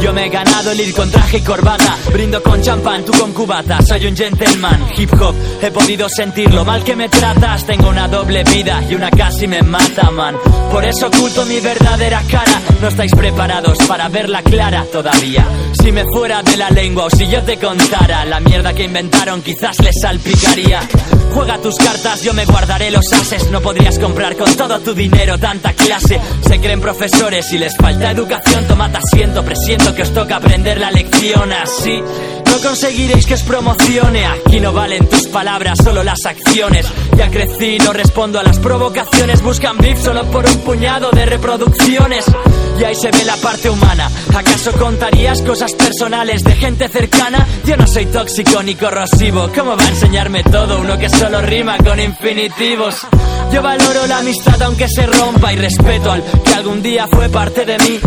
Yo me he ganado el ir con traje y corbata. Brindo con champán, tú con cubata. Soy un gentleman, hip hop. He podido sentir lo mal que me tratas. Tengo una doble vida y una casi me mata, man. Por eso oculto mi verdadera cara. No estáis preparados para verla clara todavía. Si me fuera de la lengua o si yo te contara la mierda que inventaron, quizás les salpicaría. Juega tus cartas, yo me guardaré los ases. No podrías comprar con todo tu dinero tanta clase. Se creen profesores y les falta educación. Tomad asiento, presiento que os toca aprender la lección así. No conseguiréis que os promocione. Aquí no valen tus palabras, solo las acciones. Ya crecí, no respondo a las provocaciones. Buscan beef solo por un puñado de reproducciones. Y ahí se ve la parte humana. ¿Acaso contarías cosas personales de gente cercana? Yo no soy tóxico ni corrosivo. ¿Cómo va a enseñarme todo uno que solo rima con infinitivos? Yo valoro la amistad aunque se rompa y respeto al que algún día fue parte de mí.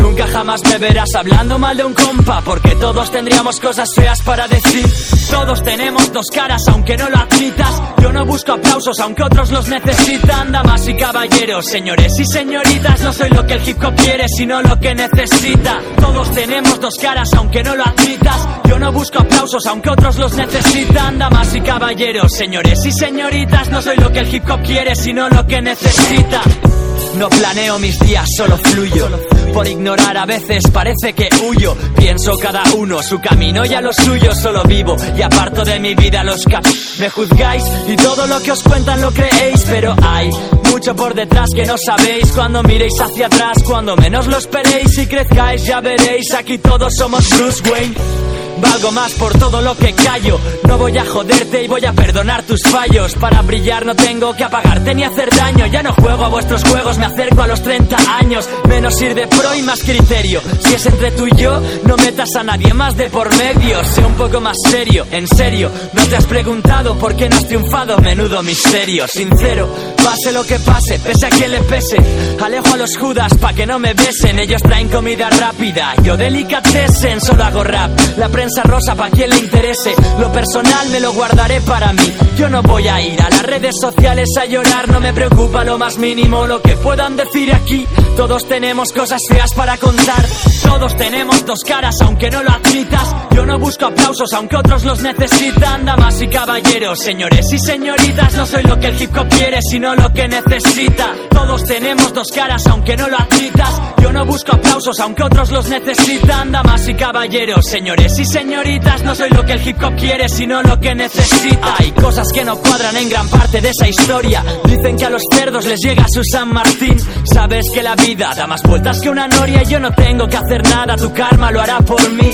Nunca jamás me verás hablando mal de un compa, porque todos tendríamos cosas feas para decir. Todos tenemos dos caras, aunque no lo admitas. Yo no busco aplausos, aunque otros los necesitan. Damas y caballeros, señores y señoritas, no soy lo que el hip hop quiere, sino lo que necesita. Todos tenemos dos caras, aunque no lo admitas. Yo no busco aplausos, aunque otros los necesitan. Damas y caballeros, señores y señoritas, no soy lo que el hip hop quiere, sino lo que necesita. No planeo mis días, solo fluyo. Por ignorar a veces parece que huyo. Pienso cada uno su camino y a lo suyo solo vivo. Y aparto de mi vida los cap. Me juzgáis y todo lo que os cuentan lo creéis. Pero hay mucho por detrás que no sabéis. Cuando miréis hacia atrás, cuando menos lo esperéis y crezcáis, ya veréis. Aquí todos somos Bruce Wayne. Valgo más por todo lo que callo. No voy a joderte y voy a perdonar tus fallos. Para brillar no tengo que apagarte ni hacer daño. Ya no juego a vuestros juegos, me acerco a los 30 años. Menos sirve pro y más criterio. Si es entre tú y yo, no metas a nadie más de por medio. Sé un poco más serio, en serio. No te has preguntado por qué no has triunfado. Menudo misterio, sincero. Pase lo que pase, pese a quien le pese. Alejo a los judas pa' que no me besen. Ellos traen comida rápida. Yo delicatessen, solo hago rap. La prensa rosa pa' quien le interese. Lo personal me lo guardaré para mí. Yo no voy a ir a las redes sociales a llorar. No me preocupa lo más mínimo lo que puedan decir aquí. Todos tenemos cosas feas para contar. Todos tenemos dos caras, aunque no lo admitas. Yo no busco aplausos, aunque otros los necesitan. Damas y caballeros, señores y señoritas, no soy lo que el hip hop quiere, sino lo que necesita. Todos tenemos dos caras, aunque no lo admitas. Yo no busco aplausos, aunque otros los necesitan. Damas y caballeros, señores y señoritas, no soy lo que el hip hop quiere, sino lo que necesita. Hay cosas que no cuadran en gran parte de esa historia. Dicen que a los cerdos les llega su San Martín. Sabes que la vida da más vueltas que una noria. Yo no tengo que hacer nada, tu karma lo hará por mí.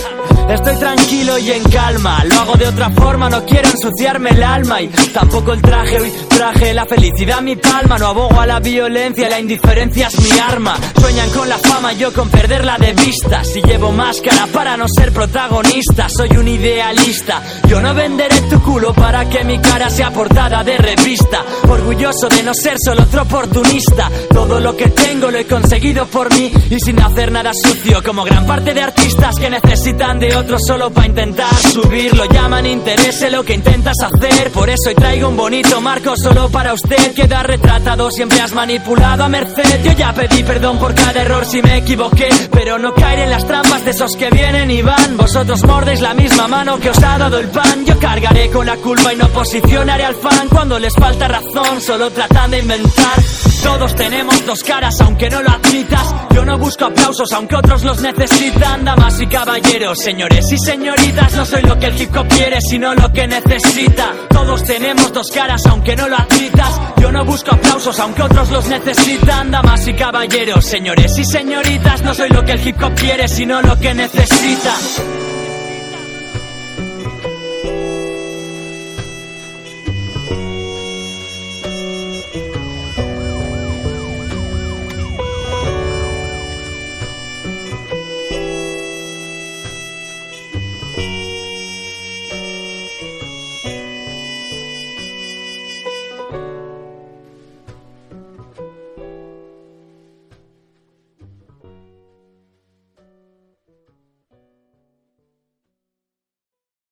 Estoy tranquilo y en calma, lo hago de otra forma, no quiero ensuciarme el alma y tampoco el traje, hoy traje la felicidad mi palma, no abogo a la violencia, la indiferencia es mi arma. Sueñan con la fama, yo con perderla de vista, si llevo máscara para no ser protagonista, soy un idealista. Yo no venderé tu culo para que mi cara sea portada de revista, orgulloso de no ser solo otro oportunista. Todo lo que tengo lo he conseguido por mí y sin hacer nada sucio, como gran parte de artistas que necesitan de otros solo para intentar subir. Lo llaman interés lo que intentas hacer. Por eso hoy traigo un bonito marco solo para usted. Queda retratado, siempre has manipulado a merced. Yo ya pedí perdón por cada error si me equivoqué. Pero no caer en las trampas de esos que vienen y van. Vosotros mordéis la misma mano que os ha dado el pan. Yo cargaré con la culpa y no posicionaré al fan. Cuando les falta razón, solo tratan de inventar. Todos tenemos dos caras, aunque no lo admitas. Yo no busco aplausos, aunque otros los necesitan. Damas y caballeros, señores y señoritas, no soy lo que el hip hop quiere, sino lo que necesita. Todos tenemos dos caras, aunque no lo admitas. Yo no busco aplausos, aunque otros los necesitan. Damas y caballeros, señores y señoritas, no soy lo que el hip hop quiere, sino lo que necesita.